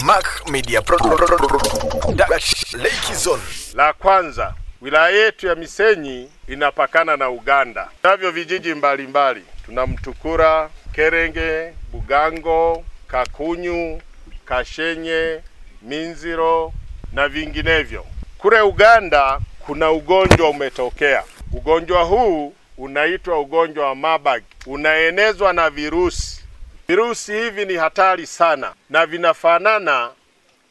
Mac Media Lake Zone. La kwanza, wilaya yetu ya Misenyi inapakana na Uganda. Tunavyo vijiji mbalimbali, tuna Mtukura, Kerenge, Bugango, Kakunyu, Kashenye, Minziro na vinginevyo. Kule Uganda kuna ugonjwa umetokea. Ugonjwa huu unaitwa ugonjwa wa Marburg, unaenezwa na virusi. Virusi hivi ni hatari sana na vinafanana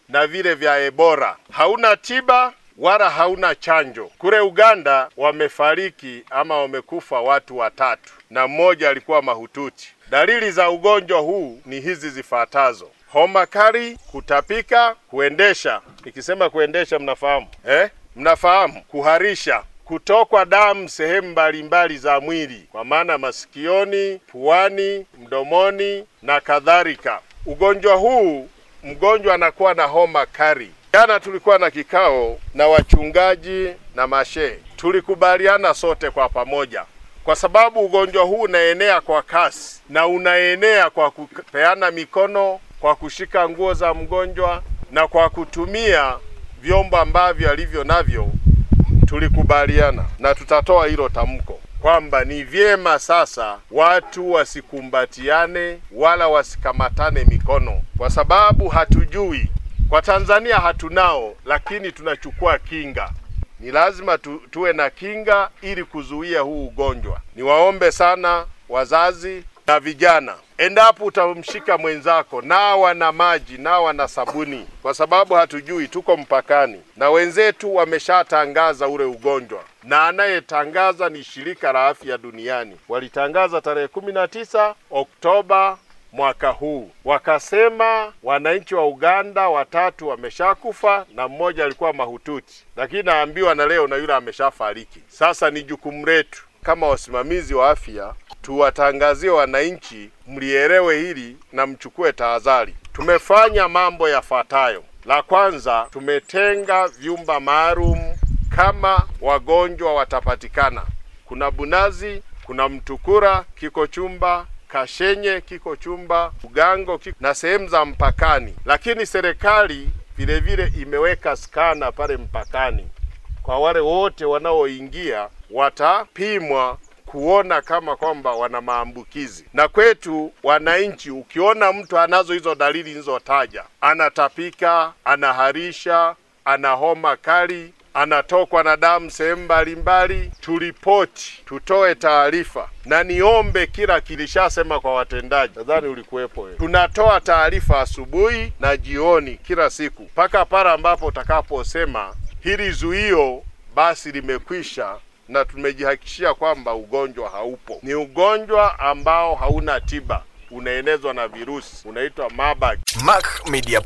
na vile vya Ebola. Hauna tiba wala hauna chanjo. Kule Uganda wamefariki ama wamekufa watu watatu na mmoja alikuwa mahututi. Dalili za ugonjwa huu ni hizi zifuatazo: homa kali, kutapika, kuendesha. Nikisema kuendesha, mnafahamu eh? Mnafahamu kuharisha, kutokwa damu sehemu mbalimbali za mwili, kwa maana masikioni, puani, mdomoni na kadhalika. Ugonjwa huu mgonjwa anakuwa na homa kali. Jana tulikuwa na kikao na wachungaji na mashehe, tulikubaliana sote kwa pamoja, kwa sababu ugonjwa huu unaenea kwa kasi na unaenea kwa kupeana mikono, kwa kushika nguo za mgonjwa na kwa kutumia vyombo ambavyo alivyo navyo. Tulikubaliana na tutatoa hilo tamko kwamba ni vyema sasa watu wasikumbatiane wala wasikamatane mikono, kwa sababu hatujui. Kwa Tanzania hatunao, lakini tunachukua kinga. Ni lazima tu, tuwe na kinga ili kuzuia huu ugonjwa. Niwaombe sana wazazi na vijana, endapo utamshika mwenzako, nawa na maji, nawa na sabuni, kwa sababu hatujui. Tuko mpakani na wenzetu wameshatangaza ule ugonjwa, na anayetangaza ni shirika la afya duniani. Walitangaza tarehe kumi na tisa Oktoba mwaka huu, wakasema wananchi wa Uganda watatu wameshakufa na mmoja alikuwa mahututi, lakini naambiwa na leo na yule ameshafariki. Sasa ni jukumu letu kama wasimamizi wa afya tuwatangazie wananchi, mlielewe hili na mchukue tahadhari. Tumefanya mambo yafuatayo. La kwanza, tumetenga vyumba maalum kama wagonjwa watapatikana. Kuna Bunazi, kuna Mtukura kiko chumba Kashenye kiko chumba, Ugango kiko na sehemu za mpakani. Lakini serikali vile vile imeweka skana pale mpakani, kwa wale wote wanaoingia watapimwa kuona kama kwamba wana maambukizi. Na kwetu wananchi, ukiona mtu anazo hizo dalili nilizotaja, anatapika, anaharisha, ana homa kali, anatokwa na damu sehemu mbalimbali, turipoti, tutoe taarifa, na niombe kila kilishasema kwa watendaji, nadhani ulikuwepo wewe, tunatoa taarifa asubuhi na jioni kila siku mpaka pale ambapo utakaposema hili zuio basi limekwisha na tumejihakikishia kwamba ugonjwa haupo. Ni ugonjwa ambao hauna tiba, unaenezwa na virusi, unaitwa Marburg. Mac Media.